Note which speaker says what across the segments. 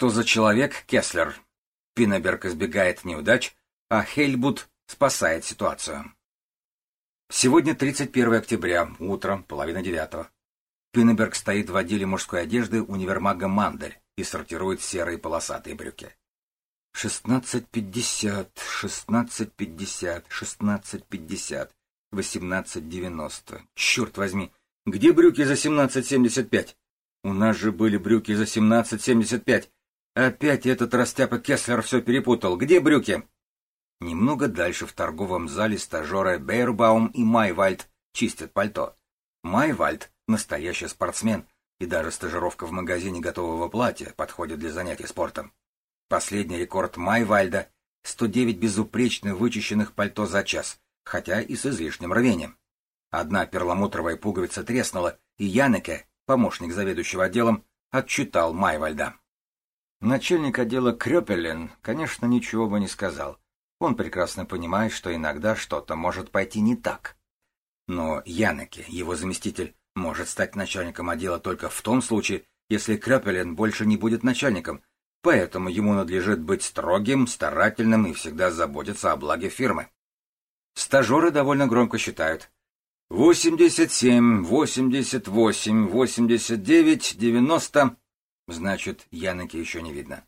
Speaker 1: Что за человек Кеслер? Пиннеберг избегает неудач, а Хейльбут спасает ситуацию. Сегодня 31 октября, утро, половина девятого. Пиннеберг стоит в отделе мужской одежды универмага «Мандель» и сортирует серые полосатые брюки. Шестнадцать пятьдесят, шестнадцать пятьдесят, шестнадцать пятьдесят, восемнадцать девяносто. Черт возьми, где брюки за семнадцать семьдесят пять? У нас же были брюки за семнадцать семьдесят пять. Опять этот растяпа Кеслер все перепутал. Где брюки? Немного дальше в торговом зале стажеры Бейербаум и Майвальд чистят пальто. Майвальд — настоящий спортсмен, и даже стажировка в магазине готового платья подходит для занятий спортом. Последний рекорд Майвальда — 109 безупречно вычищенных пальто за час, хотя и с излишним рвением. Одна перламутровая пуговица треснула, и Янеке, помощник заведующего отделом, отчитал Майвальда. Начальник отдела Крёпелен, конечно, ничего бы не сказал. Он прекрасно понимает, что иногда что-то может пойти не так. Но Янеке, его заместитель, может стать начальником отдела только в том случае, если Крёпелен больше не будет начальником, поэтому ему надлежит быть строгим, старательным и всегда заботиться о благе фирмы. Стажеры довольно громко считают. 87, 88, 89, 90. Значит, Янеки еще не видно.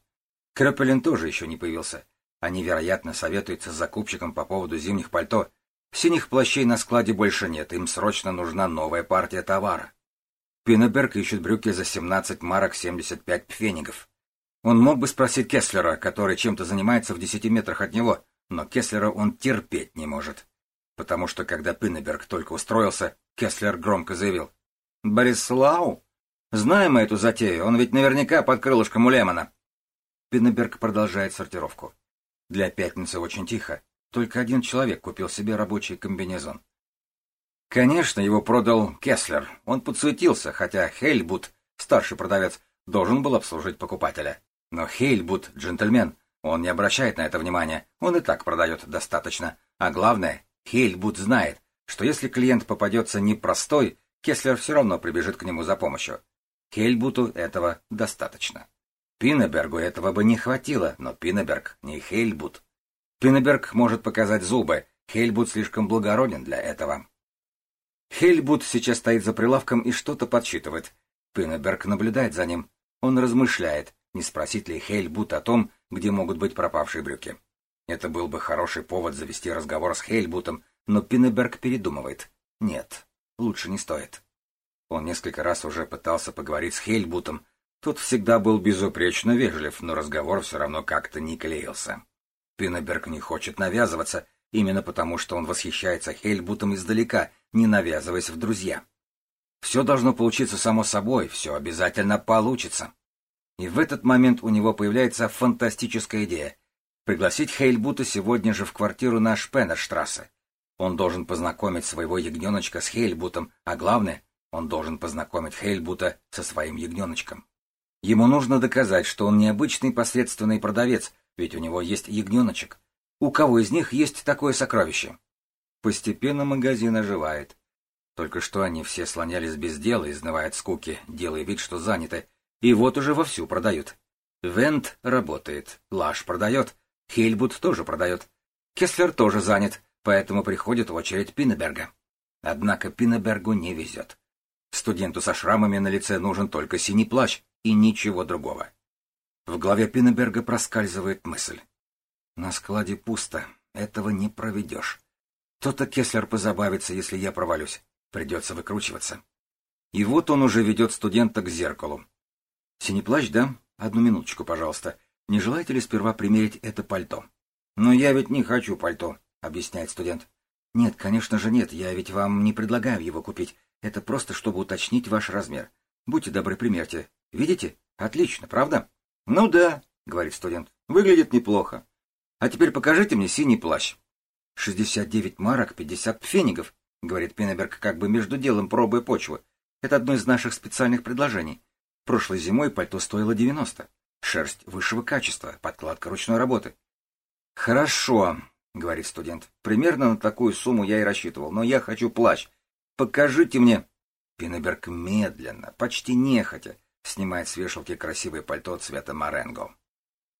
Speaker 1: Крапелин тоже еще не появился. Они, вероятно, советуются с закупщиком по поводу зимних пальто. Синих плащей на складе больше нет, им срочно нужна новая партия товара. Пиннеберг ищет брюки за 17 марок 75 пфенигов. Он мог бы спросить Кеслера, который чем-то занимается в десяти метрах от него, но Кеслера он терпеть не может. Потому что, когда Пиннеберг только устроился, Кеслер громко заявил. «Борислау? Знаем мы эту затею, он ведь наверняка под крылышком у Лемона. Пиннеберг продолжает сортировку. Для пятницы очень тихо. Только один человек купил себе рабочий комбинезон. Конечно, его продал Кеслер. Он подсуетился, хотя Хейльбут, старший продавец, должен был обслужить покупателя. Но Хейльбут — джентльмен. Он не обращает на это внимания. Он и так продает достаточно. А главное, Хейльбут знает, что если клиент попадется непростой, Кеслер все равно прибежит к нему за помощью. Хельбуту этого достаточно. Пинебергу этого бы не хватило, но Пинеберг не Хельбут. Пинеберг может показать зубы, Хельбут слишком благороден для этого. Хельбут сейчас стоит за прилавком и что-то подсчитывает. Пинеберг наблюдает за ним. Он размышляет, не спросить ли Хельбут о том, где могут быть пропавшие брюки. Это был бы хороший повод завести разговор с Хельбутом, но Пинеберг передумывает. Нет, лучше не стоит. Он несколько раз уже пытался поговорить с Хейльбутом. Тот всегда был безупречно вежлив, но разговор все равно как-то не клеился. Пиннеберг не хочет навязываться, именно потому что он восхищается Хейльбутом издалека, не навязываясь в друзья. Все должно получиться само собой, все обязательно получится. И в этот момент у него появляется фантастическая идея — пригласить Хейльбута сегодня же в квартиру на Шпеннерштрассе. Он должен познакомить своего ягненочка с Хейльбутом, а главное он должен познакомить Хейльбута со своим ягненочком. Ему нужно доказать, что он необычный посредственный продавец, ведь у него есть ягненочек. У кого из них есть такое сокровище? Постепенно магазин оживает. Только что они все слонялись без дела, изнывая от скуки, делая вид, что заняты, и вот уже вовсю продают. Вент работает, Лаш продает, Хейльбут тоже продает. Кеслер тоже занят, поэтому приходит очередь Пиннеберга. Однако Пиннебергу не везет. Студенту со шрамами на лице нужен только синий плащ и ничего другого. В голове Пиннеберга проскальзывает мысль. На складе пусто, этого не проведешь. То-то Кеслер позабавится, если я провалюсь. Придется выкручиваться. И вот он уже ведет студента к зеркалу. Синий плащ, да? Одну минуточку, пожалуйста. Не желаете ли сперва примерить это пальто? Но я ведь не хочу пальто, объясняет студент. Нет, конечно же нет, я ведь вам не предлагаю его купить. Это просто, чтобы уточнить ваш размер. Будьте добры, примерьте. Видите? Отлично, правда? Ну да, говорит студент. Выглядит неплохо. А теперь покажите мне синий плащ. Шестьдесят девять марок, пятьдесят пфенигов, говорит Пиннеберг, как бы между делом пробуя почву. Это одно из наших специальных предложений. Прошлой зимой пальто стоило девяносто. Шерсть высшего качества, подкладка ручной работы. Хорошо, говорит студент. Примерно на такую сумму я и рассчитывал, но я хочу плащ. Покажите мне. Пинеберг медленно, почти нехотя, снимает с вешалки красивое пальто цвета моренго.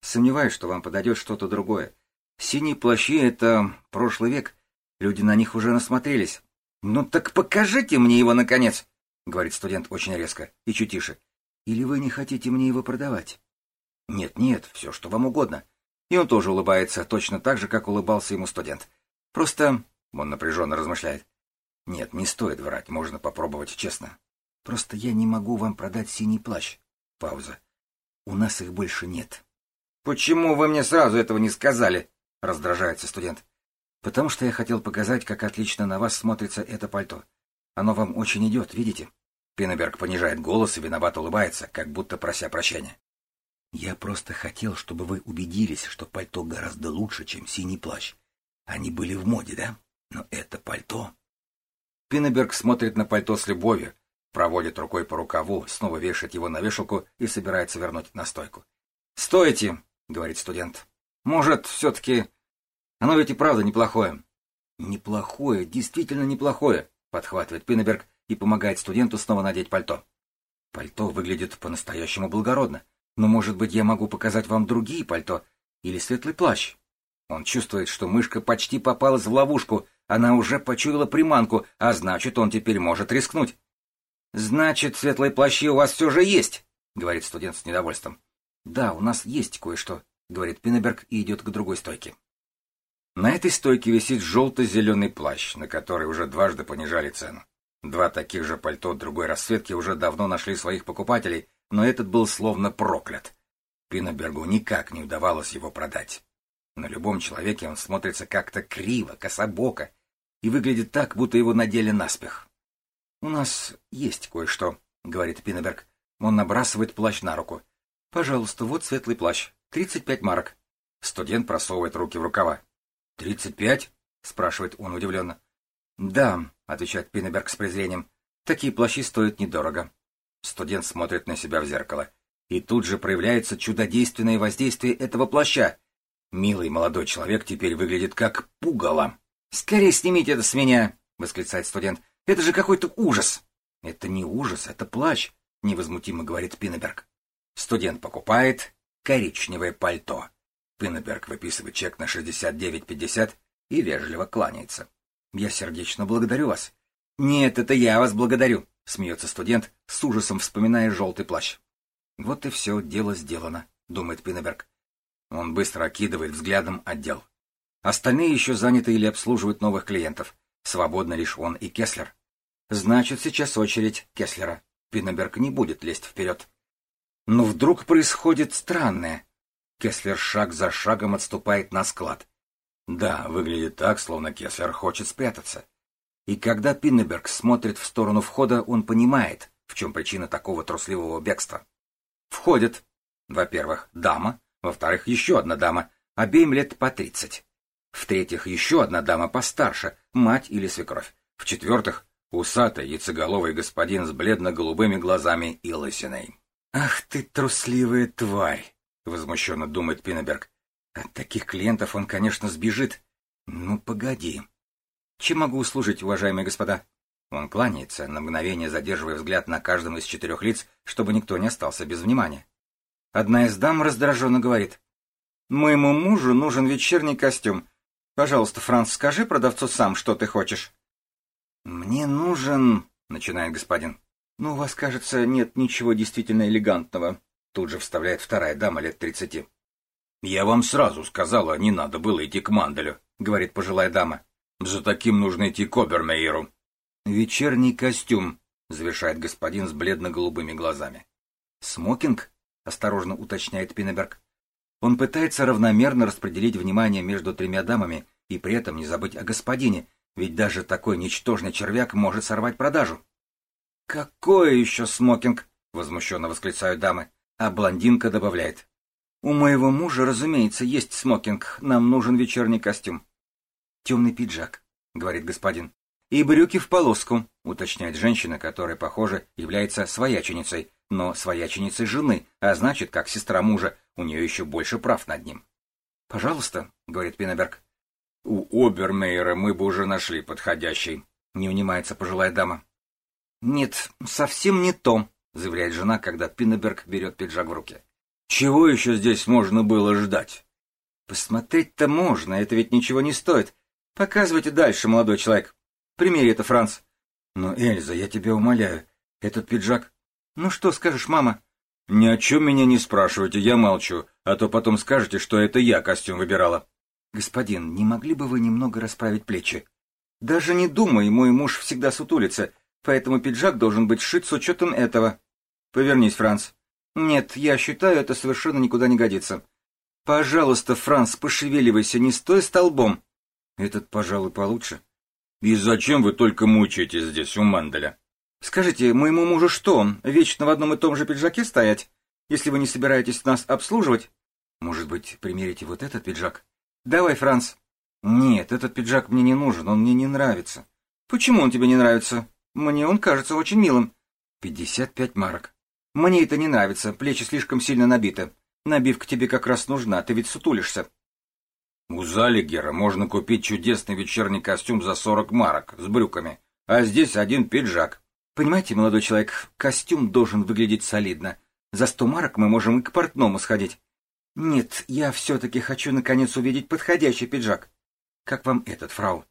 Speaker 1: Сомневаюсь, что вам подойдет что-то другое. Синие плащи — это прошлый век. Люди на них уже насмотрелись. Ну так покажите мне его, наконец, — говорит студент очень резко и чуть тише. Или вы не хотите мне его продавать? Нет, нет, все, что вам угодно. И он тоже улыбается, точно так же, как улыбался ему студент. Просто... Он напряженно размышляет. Нет, не стоит врать, можно попробовать честно. Просто я не могу вам продать синий плащ. Пауза. У нас их больше нет. Почему вы мне сразу этого не сказали? Раздражается студент. Потому что я хотел показать, как отлично на вас смотрится это пальто. Оно вам очень идет, видите? Пиннеберг понижает голос и виновато улыбается, как будто прося прощения. Я просто хотел, чтобы вы убедились, что пальто гораздо лучше, чем синий плащ. Они были в моде, да? Но это пальто... Пиннеберг смотрит на пальто с любовью, проводит рукой по рукаву, снова вешает его на вешалку и собирается вернуть на стойку. «Стойте!» — говорит студент. «Может, все-таки... Оно ведь и правда неплохое». «Неплохое, действительно неплохое», — подхватывает Пиннеберг и помогает студенту снова надеть пальто. Пальто выглядит по-настоящему благородно. Но, может быть, я могу показать вам другие пальто или светлый плащ? Он чувствует, что мышка почти попалась в ловушку, она уже почуяла приманку, а значит, он теперь может рискнуть. «Значит, светлые плащи у вас все же есть», — говорит студент с недовольством. «Да, у нас есть кое-что», — говорит Пиннеберг и идет к другой стойке. На этой стойке висит желто-зеленый плащ, на который уже дважды понижали цену. Два таких же пальто другой расцветки уже давно нашли своих покупателей, но этот был словно проклят. Пиннебергу никак не удавалось его продать. На любом человеке он смотрится как-то криво, кособоко, и выглядит так, будто его надели наспех. «У нас есть кое-что», — говорит Пиннеберг. Он набрасывает плащ на руку. «Пожалуйста, вот светлый плащ. Тридцать пять марок». Студент просовывает руки в рукава. «Тридцать пять?» — спрашивает он удивленно. «Да», — отвечает Пиннеберг с презрением. «Такие плащи стоят недорого. Студент смотрит на себя в зеркало. И тут же проявляется чудодейственное воздействие этого плаща. Милый молодой человек теперь выглядит как пугало. «Скорее снимите это с меня!» — восклицает студент. «Это же какой-то ужас!» «Это не ужас, это плащ!» — невозмутимо говорит Пиннеберг. Студент покупает коричневое пальто. Пиннеберг выписывает чек на 69,50 и вежливо кланяется. «Я сердечно благодарю вас». «Нет, это я вас благодарю», — смеется студент, с ужасом вспоминая желтый плащ. «Вот и все, дело сделано», — думает Пиннеберг. Он быстро окидывает взглядом отдел. Остальные еще заняты или обслуживают новых клиентов. Свободно лишь он и Кеслер. Значит, сейчас очередь Кеслера. Пиннеберг не будет лезть вперед. Но вдруг происходит странное. Кеслер шаг за шагом отступает на склад. Да, выглядит так, словно Кеслер хочет спрятаться. И когда Пиннеберг смотрит в сторону входа, он понимает, в чем причина такого трусливого бегства. Входит, во-первых, дама, во-вторых, еще одна дама, обеим лет по тридцать. В-третьих, еще одна дама постарше, мать или свекровь. В-четвертых, усатый яйцеголовый господин с бледно-голубыми глазами и лысиной. «Ах ты, трусливая тварь!» — возмущенно думает Пиннеберг. «От таких клиентов он, конечно, сбежит. Ну, погоди. Чем могу услужить, уважаемые господа?» Он кланяется, на мгновение задерживая взгляд на каждом из четырех лиц, чтобы никто не остался без внимания. Одна из дам раздраженно говорит. «Моему мужу нужен вечерний костюм. Пожалуйста, Франц, скажи продавцу сам, что ты хочешь». «Мне нужен...» — начинает господин. «Ну, у вас, кажется, нет ничего действительно элегантного», — тут же вставляет вторая дама лет тридцати. «Я вам сразу сказала, не надо было идти к Манделю», — говорит пожилая дама. «За таким нужно идти к Обермейеру». «Вечерний костюм», — завершает господин с бледно-голубыми глазами. «Смокинг?» — осторожно уточняет Пиннеберг. Он пытается равномерно распределить внимание между тремя дамами и при этом не забыть о господине, ведь даже такой ничтожный червяк может сорвать продажу. «Какой еще смокинг?» — возмущенно восклицают дамы, а блондинка добавляет. «У моего мужа, разумеется, есть смокинг, нам нужен вечерний костюм». «Темный пиджак», — говорит господин. «И брюки в полоску», — уточняет женщина, которая, похоже, является свояченицей, но свояченицей жены, а значит, как сестра мужа, у нее еще больше прав над ним. «Пожалуйста», — говорит Пиннеберг. «У Обермейера мы бы уже нашли подходящий», — не унимается пожилая дама. «Нет, совсем не то», — заявляет жена, когда Пиннеберг берет пиджак в руки. «Чего еще здесь можно было ждать?» «Посмотреть-то можно, это ведь ничего не стоит. Показывайте дальше, молодой человек. Примери это, Франц». «Но, Эльза, я тебя умоляю, этот пиджак...» «Ну что скажешь, мама?» «Ни о чем меня не спрашивайте, я молчу, а то потом скажете, что это я костюм выбирала». «Господин, не могли бы вы немного расправить плечи?» «Даже не думай, мой муж всегда сутулится, поэтому пиджак должен быть сшит с учетом этого». «Повернись, Франц». «Нет, я считаю, это совершенно никуда не годится». «Пожалуйста, Франц, пошевеливайся, не стой столбом». «Этот, пожалуй, получше». «И зачем вы только мучаетесь здесь, у Манделя?» «Скажите, моему мужу что, вечно в одном и том же пиджаке стоять, если вы не собираетесь нас обслуживать?» «Может быть, примерите вот этот пиджак?» «Давай, Франц». «Нет, этот пиджак мне не нужен, он мне не нравится». «Почему он тебе не нравится? Мне он кажется очень милым». «Пятьдесят пять марок». «Мне это не нравится, плечи слишком сильно набиты. Набивка тебе как раз нужна, ты ведь сутулишься».
Speaker 2: «У Залигера можно купить чудесный вечерний костюм за сорок марок с брюками, а здесь один пиджак».
Speaker 1: «Понимаете, молодой человек, костюм должен выглядеть солидно. За сто марок мы можем и к портному сходить. Нет, я все-таки хочу наконец увидеть подходящий пиджак. Как вам этот, фрау?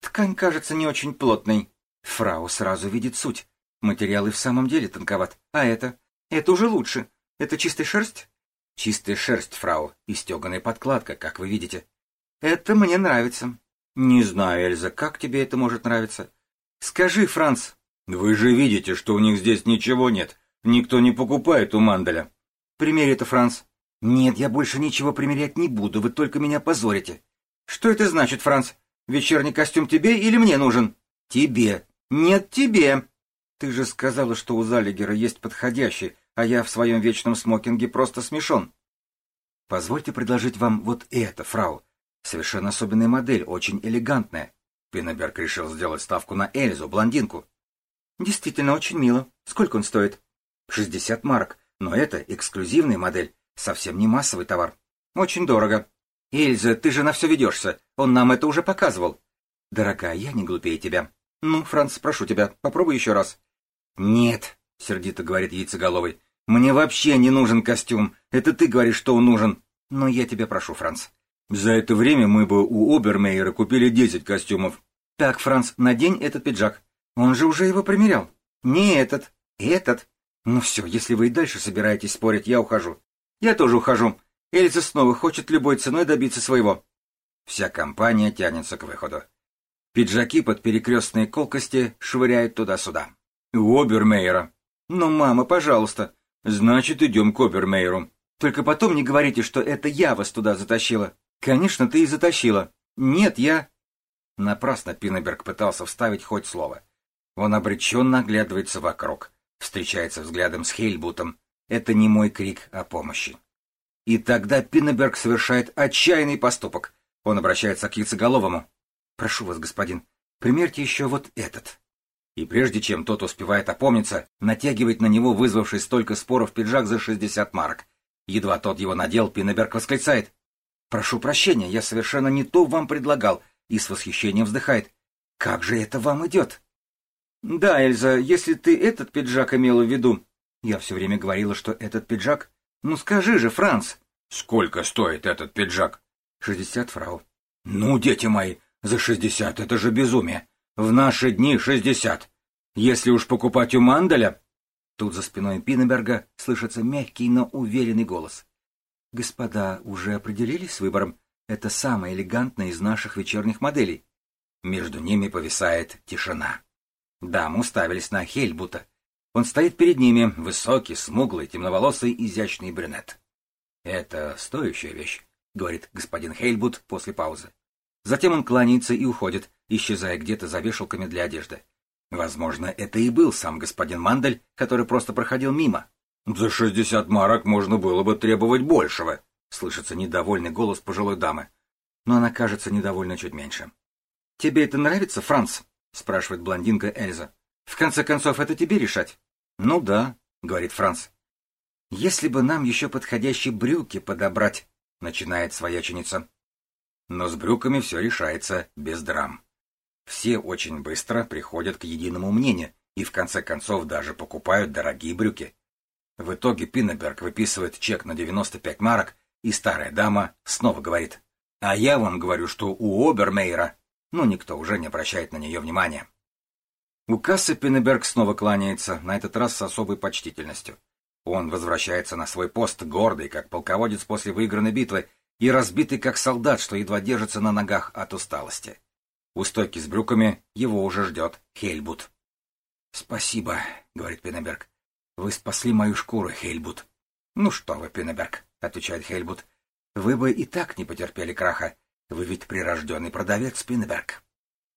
Speaker 1: Ткань кажется не очень плотной. Фрау сразу видит суть. Материал и в самом деле тонковат. А это? Это уже лучше. Это чистая шерсть? Чистая шерсть, фрау, и стеганая подкладка, как вы видите. Это мне нравится. Не знаю, Эльза, как тебе это может нравиться? Скажи, Франц.
Speaker 2: Вы же видите, что у них здесь ничего нет. Никто не покупает у Манделя.
Speaker 1: Примерь это, Франц. «Нет, я больше ничего примерять не буду, вы только меня позорите». «Что это значит, Франц? Вечерний костюм тебе или мне нужен?» «Тебе». «Нет, тебе». «Ты же сказала, что у Залигера есть подходящий, а я в своем вечном смокинге просто смешон». «Позвольте предложить вам вот это, фрау. Совершенно особенная модель, очень элегантная». Пиннеберг решил сделать ставку на Эльзу, блондинку. «Действительно, очень мило. Сколько он стоит?» «Шестьдесят марок, но это эксклюзивная модель. Совсем не массовый товар. Очень дорого. Эльза, ты же на все ведешься. Он нам это уже показывал. Дорогая, я не глупее тебя. Ну, Франц, прошу тебя, попробуй еще раз. Нет, сердито говорит яйцеголовый. Мне вообще не нужен костюм. Это ты говоришь, что он нужен. Но я тебя прошу, Франц.
Speaker 2: За это время мы бы у Обермейера купили десять костюмов.
Speaker 1: Так, Франц, надень этот пиджак. Он же уже его примерял. Не этот, этот. Ну все, если вы и дальше собираетесь спорить, я ухожу. Я тоже ухожу. Эльза снова хочет любой ценой добиться своего. Вся компания тянется к выходу. Пиджаки под перекрестные колкости швыряют туда-сюда.
Speaker 2: У Обермейера.
Speaker 1: Ну, мама, пожалуйста.
Speaker 2: Значит, идем к Обермейеру.
Speaker 1: Только потом не говорите, что это я вас туда затащила. Конечно, ты и затащила. Нет, я... Напрасно Пиннеберг пытался вставить хоть слово. Он обреченно оглядывается вокруг, встречается взглядом с Хейльбутом, это не мой крик о помощи. И тогда Пиннеберг совершает отчаянный поступок. Он обращается к яйцеголовому. «Прошу вас, господин, примерьте еще вот этот». И прежде чем тот успевает опомниться, натягивает на него вызвавший столько споров пиджак за шестьдесят марок. Едва тот его надел, Пиннеберг восклицает. «Прошу прощения, я совершенно не то вам предлагал», и с восхищением вздыхает. «Как же это вам идет?» «Да, Эльза, если ты этот пиджак имела в виду, я все время говорила, что этот пиджак... Ну скажи же, Франц!
Speaker 2: Сколько стоит этот пиджак?
Speaker 1: Шестьдесят фрау.
Speaker 2: Ну, дети мои, за шестьдесят это же безумие. В наши дни шестьдесят. Если уж покупать у Манделя...
Speaker 1: Тут за спиной Пиннеберга слышится мягкий, но уверенный голос. Господа уже определились с выбором? Это самая элегантная из наших вечерних моделей. Между ними повисает тишина. Дамы уставились на Хельбута, он стоит перед ними, высокий, смуглый, темноволосый, изящный брюнет. «Это стоящая вещь», — говорит господин Хейльбут после паузы. Затем он кланяется и уходит, исчезая где-то за вешалками для одежды. Возможно, это и был сам господин Мандель, который просто проходил мимо.
Speaker 2: «За шестьдесят марок можно было бы требовать большего», —
Speaker 1: слышится недовольный голос пожилой дамы. Но она кажется недовольна чуть меньше. «Тебе это нравится, Франц?» — спрашивает блондинка Эльза. «В конце концов, это тебе решать». «Ну да», — говорит Франц. «Если бы нам еще подходящие брюки подобрать», — начинает свояченица. Но с брюками все решается без драм. Все очень быстро приходят к единому мнению, и в конце концов даже покупают дорогие брюки. В итоге Пиннеберг выписывает чек на 95 марок, и старая дама снова говорит, «А я вам говорю, что у Обермейера...» Но никто уже не обращает на нее внимания. У кассы Пиннеберг снова кланяется, на этот раз с особой почтительностью. Он возвращается на свой пост, гордый, как полководец после выигранной битвы, и разбитый, как солдат, что едва держится на ногах от усталости. У стойки с брюками его уже ждет Хельбут. «Спасибо», — говорит Пиннеберг. «Вы спасли мою шкуру, Хельбут». «Ну что вы, Пиннеберг», — отвечает Хельбут. «Вы бы и так не потерпели краха. Вы ведь прирожденный продавец, Пиннеберг».